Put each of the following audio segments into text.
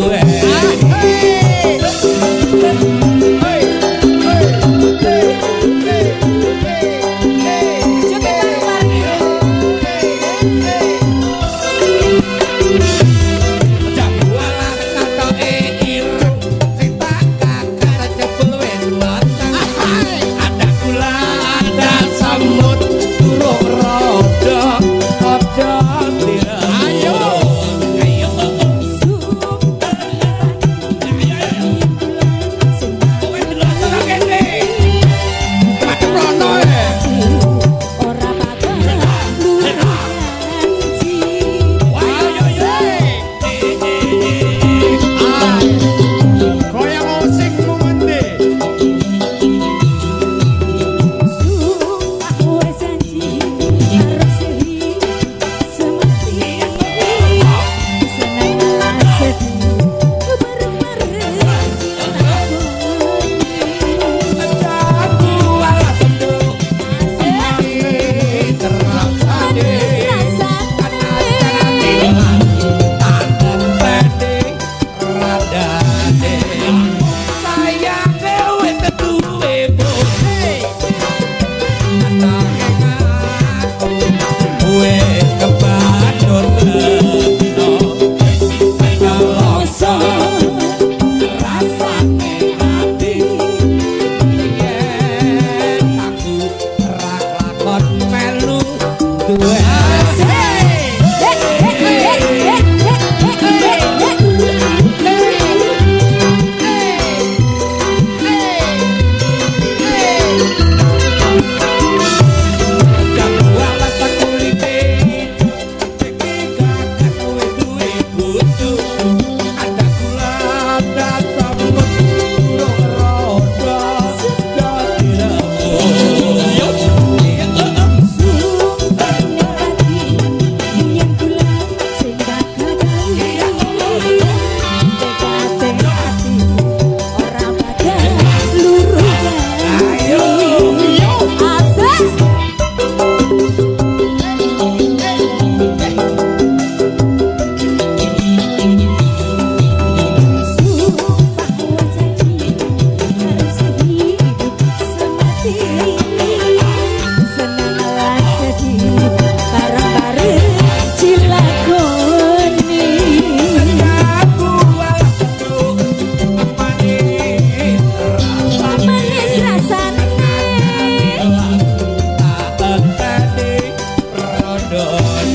away.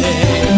Yeah.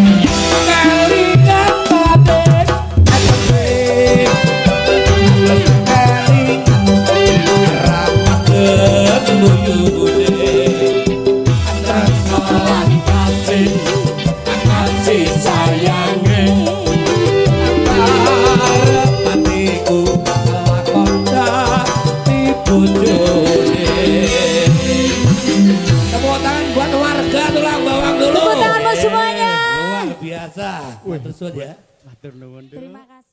Dulu Tepuk tangan buat semuanya. luar biasa terus ya Terima kasih.